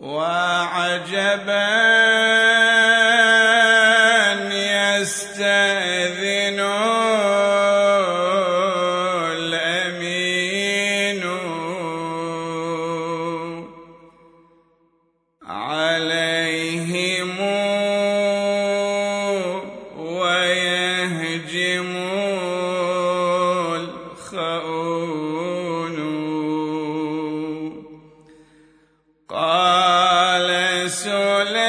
وعجبا يستأذنون سليم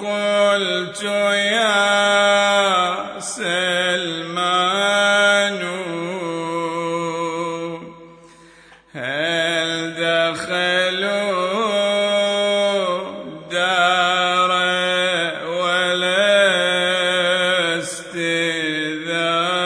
قلت يا سلمان هل دخلوا دار ولست استذان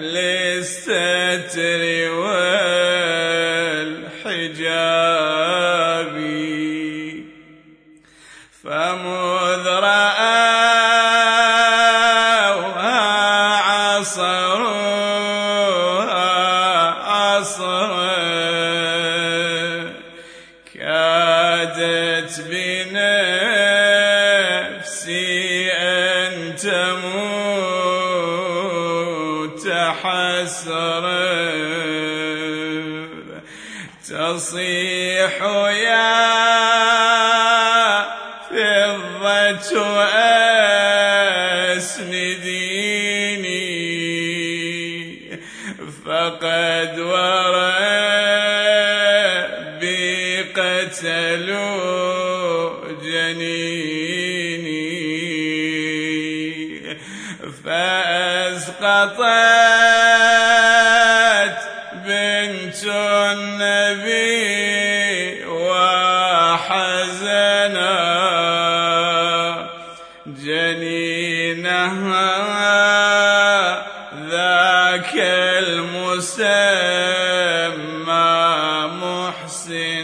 للستر والحجاب فمذ عصروها كادت بنا كنت حسرا تصيح يا فضة أسنديني فقد وربي قتلوا جنيني. فأسقطت بنت النبي وحزنا جنينها ذاك المسمى محسن.